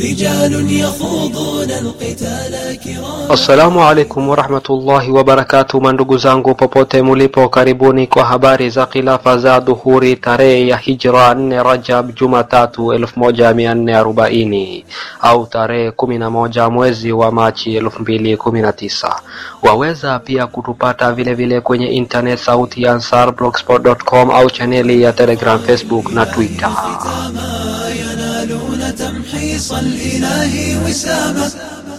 رجال يخوضون القتال كراما Assalamu alaikum warahmatullahi wabarakatu, mandugu zangu popote mulipo, karibuni kwa habari za khilafa za dhuhuri tarehe ya hijra 4 Rajab Jumatatu 1440 au tarehe 11 mwezi wa Machi 2019. Waweza pia kutupata vile vile kwenye internet sauti ya Ansar blogspot.com au chaneli ya Telegram, Facebook na Twitter. تمحيص الإله وساما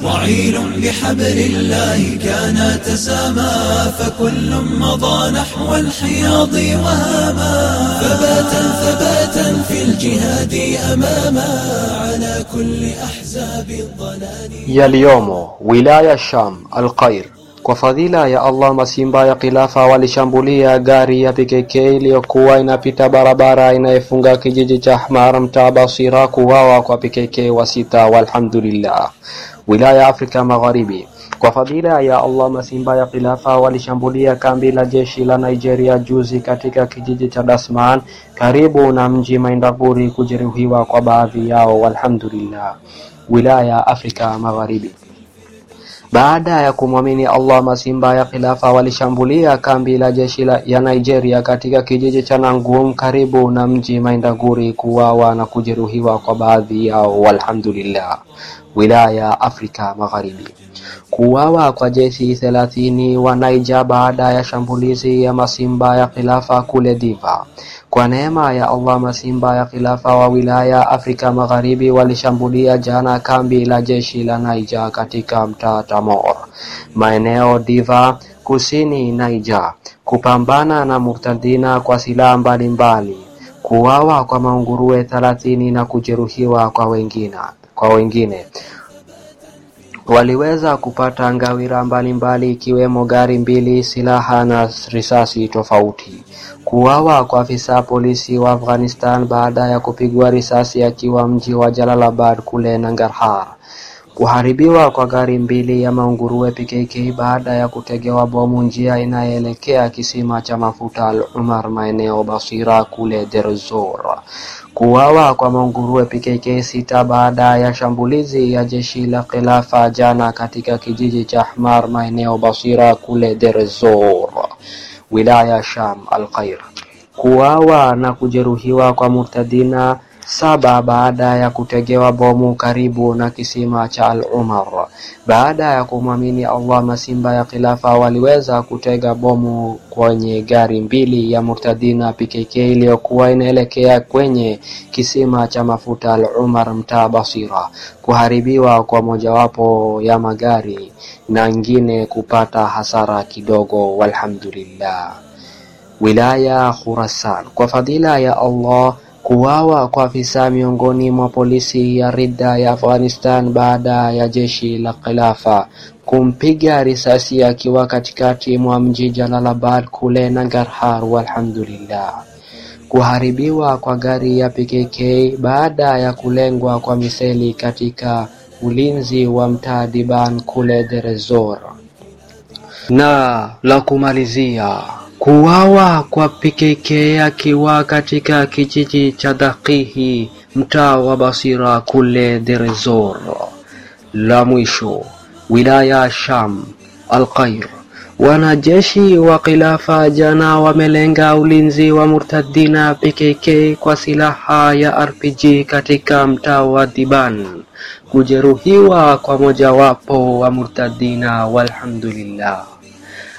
وعيل بحبل الله كان تساما فكل مضى نحو الحياض وهاما. ثباتا ثباتا في الجهاد أماما. على كل أحزاب الضلال. yaliyomo wilaya Sham Al-Qair. Kwa fadhila ya Allah, masimba ya kilafa walishambulia gari ya PKK iliyokuwa inapita barabara inayofunga kijiji cha Ahmar mtaa Basira, kuwawa kwa PKK wa sita, walhamdulillah. Wilaya ya Afrika Magharibi. Kwa fadhila ya Allah, masimba ya khilafa walishambulia kambi la jeshi la Nigeria juzi katika kijiji cha Dasman karibu na mji Maindaburi, kujeruhiwa kwa baadhi yao, walhamdulillah. Wilaya ya Afrika Magharibi. Baada ya kumwamini Allah, masimba ya khilafa walishambulia kambi la jeshi ya Nigeria katika kijiji cha Nangum karibu na mji Maindaguri, kuwawa na kujeruhiwa kwa baadhi yao, walhamdulillah. Wilaya ya Afrika Magharibi. Kuuawa kwa jeshi thelathini wa Niger baada ya shambulizi ya masimba ya khilafa kule Diva. Kwa neema ya Allah, masimba ya khilafa wa wilaya Afrika Magharibi walishambulia jana kambi la jeshi la Niger katika mtaa Tamor, maeneo Diva, kusini Niger, kupambana na murtadina kwa silaha mbalimbali, kuuawa kwa maunguruwe thelathini na kujeruhiwa kwa wengine kwa wengine waliweza kupata ngawira mbalimbali ikiwemo gari mbili, silaha na risasi tofauti. Kuuawa kwa afisa polisi wa Afghanistan baada ya kupigwa risasi akiwa mji wa Jalalabad kule Nangarhar. Kuharibiwa kwa gari mbili ya maunguruwe PKK baada ya kutegewa bomu njia inayoelekea kisima cha mafuta Al Umar maeneo Basira kule Derzor. kuwawa kwa maunguruwe PKK sita baada ya shambulizi ya jeshi la khilafa jana katika kijiji cha Ahmar maeneo Basira kule Derzor, wilaya Sham Al-Qair. Kuuawa na kujeruhiwa kwa murtadina saba baada ya kutegewa bomu karibu na kisima cha Al Umar. Baada ya kumwamini Allah, masimba ya khilafa waliweza kutega bomu kwenye gari mbili ya murtadina PKK iliyokuwa inaelekea kwenye kisima cha mafuta Al Umar mtaa Basira, kuharibiwa kwa mojawapo ya magari na ngine kupata hasara kidogo, walhamdulillah. Wilaya Khurasan. Kwa fadhila ya Allah kuuawa kwa afisa miongoni mwa polisi ya Ridda ya Afghanistan baada ya jeshi la khilafa kumpiga risasi akiwa katikati mwa mji Jalalabad kule Nangarhar, walhamdulillah. Kuharibiwa kwa gari ya PKK baada ya kulengwa kwa miseli katika ulinzi wa mtaa Diban kule Derezor. Na la kumalizia kuuawa kwa PKK akiwa katika kijiji cha Daqihi mtaa wa Basira kule Derezor. La mwisho wilaya Sham Al-Qair. Wanajeshi wa khilafa jana wamelenga ulinzi wa murtadina PKK kwa silaha ya RPG katika mtaa wa Diban, kujeruhiwa kwa mojawapo wa murtadina, walhamdulillah.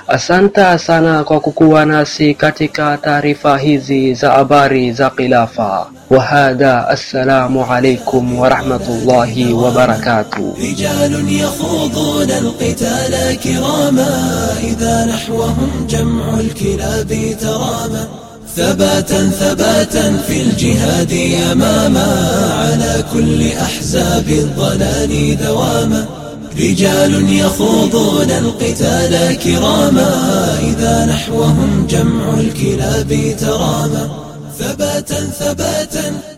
Asanta sana kwa kukuwa nasi katika taarifa hizi za habari za Khilafa. Wahada, assalamu alaikum wa rahmatullahi wa barakatuh. Rijalun yakhuduna alqitala kirama idha nahwahum jam'u alkilabi tarama ثباتا ثباتا في الجهاد يماما على كل أحزاب الضلال دواما رجال يخوضون القتال كراما نحوهم جمع الكلاب ترامى ثباتا ثباتا.